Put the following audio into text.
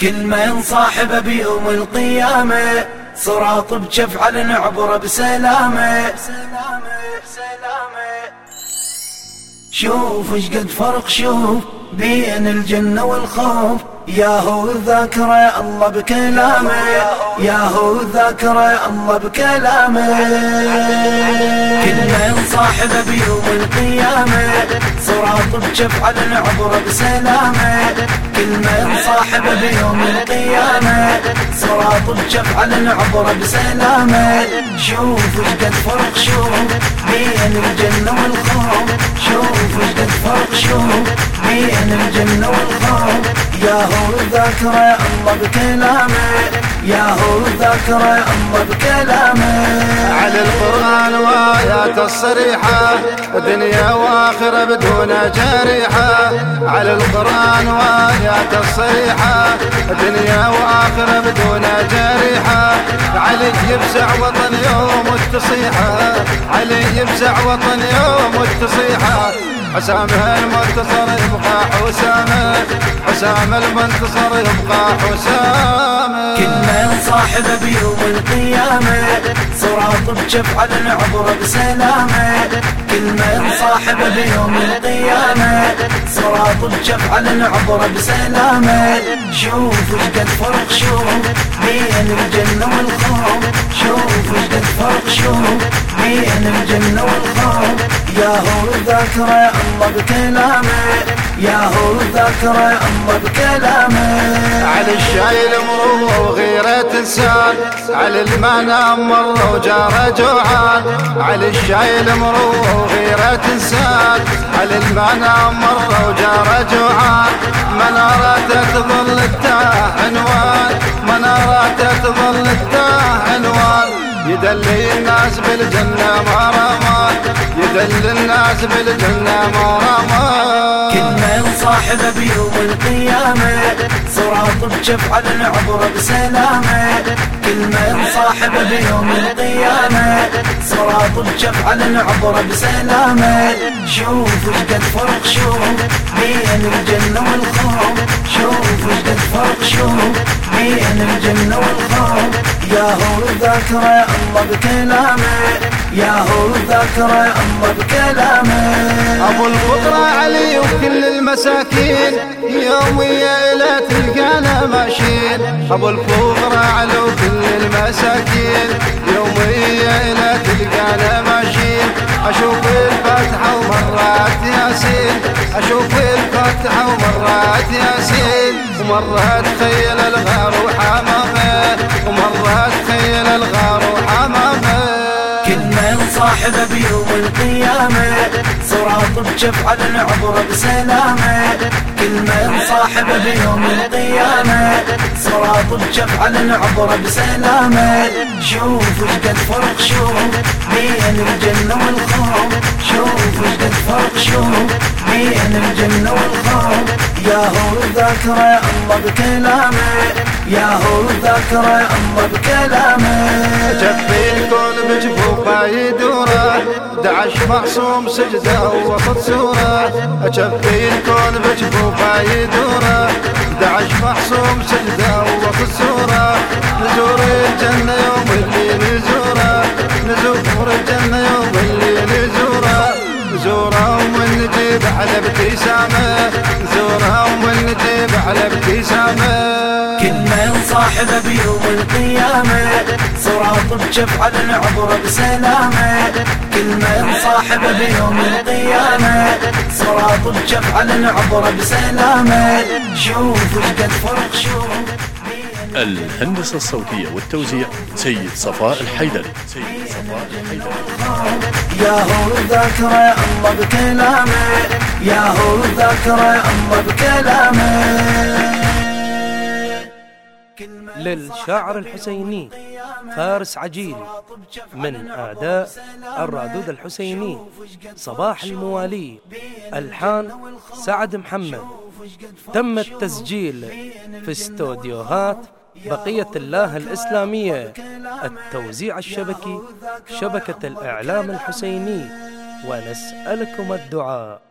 كل ما ينصاحب بيوم القيامة صراط بجف على نعبر بسلامة. شوف إيش قد فرق شوف بين الجنة والخوف. يا هو ذاكرة الله بكلامه. يا هو ذاكرة الله بكلامه. كل ما ينصاحب بيوم القيامة. صراط بجف على نعبر بسلامة. كل ما ينصاحب بيوم القيامة. صراط بجف على نعبر بسلامة. شوف إيش قد فرق شوف بين الجنة والخوف شوف إيش قد فرق شوف بين الجنة والخوف يا هو ذاكرة الله بكلامه يا هو ذاكرة الله بكلامه. على القرآن وآيات الصريحة دنيا وآخرة بدون جريحة على القرآن وآيات الصريحة دنيا وآخرة بدون جريحة علي يفزع وطن يوم التصيحة. علي يفزع وطن يوم التصيحة. حسامه المنتصر يبقى حسامه. حسام المنتصر يبقى حسامه كل ما صاحب بيوم القيامة صراط بجف على نعبر بسلامة. كل ما صاحب بيوم القيامة صراط بجف على نعبر بسلامة. شوف إيش قد فرق شوف بين الجنة والخوف. شوف إيش قد فرق شوف بين الجنة والخوف. يا هو ذاكرة الله بكلامه. يا هو ذاكرة الله بكلامه على الشايل مروه وغيرة انسان على المعنى مر وجار جوعان. على الشايل مروه وغيرة انسان على المعنى مر وجار جوعان. منارات تظل التاه عنوان. منارات تظل التاه عنوان. يدلي الناس بالجنة ما رمان يدل الناس بالجنة ما رمان كل ما صاحب بيوم القيامة. صراط بجف على نعبر بسلامة. كل ما صاحب بيوم القيامة. صراط بجف على نعبر بسلامة. شوف إيش قد فرق شوف بين الجنة والخوف. شوف إيش قد فرق شوف بين الجنة والخوف. يا هو ذاكرة الله بكلامه. يا هو ذاكرة الله بكلامه. أبو الفطرة علي وكل المساكين يومية إلى تلقانا ماشيين. أبو الفطرة علي وكل المساكين ياسين أشوف الفاتحة ومرات ياسين ومرة تخيل الغار وحمامة ومرة تخيل الغار وحمامة. كل ما صاحب بيوم القيامة صراط بجف على نعبر بسلامة. كل ما صاحب بيوم القيامة صراط بجف على نعبر بسلامة. شوف إيش قد فرق شوف بين الجنة والخوف. شوف إيش شوف بين الجنة والخوف. يا هو ذاكرة الله بكلامه. يا هو ذاكرة الله بكلامه. جفي الكون بجفوفه يدوره دعش معصوم سجده وسط سوره. جفي الكون بجفوفه يدوره دعش معصوم سجده وسط سوره. نزور الجنة يوم اللي نزوره نزور الجنة على ابتسامه كل ما صاحب بيوم القيامة. صراط بجف على نعبر بسلامة. كل ما صاحب بيوم القيامة. صراط بجف على نعبر بسلامة. شوف إيش قد فرق شوف. الهندسة الصوتية والتوزيع. سيد صفاء الحيدري. سيد صفاء الحيدري يا هو ذاكرة الله بكلامه يا هو ذاكرة الله بكلامه للشاعر الحسيني فارس عجيل من أعداء الرادود الحسيني صباح الموالي ألحان سعد محمد. تم التسجيل في استوديوهات بقية الله الإسلامية التوزيع الشبكي شبكة الإعلام الحسيني. ونسألكم الدعاء.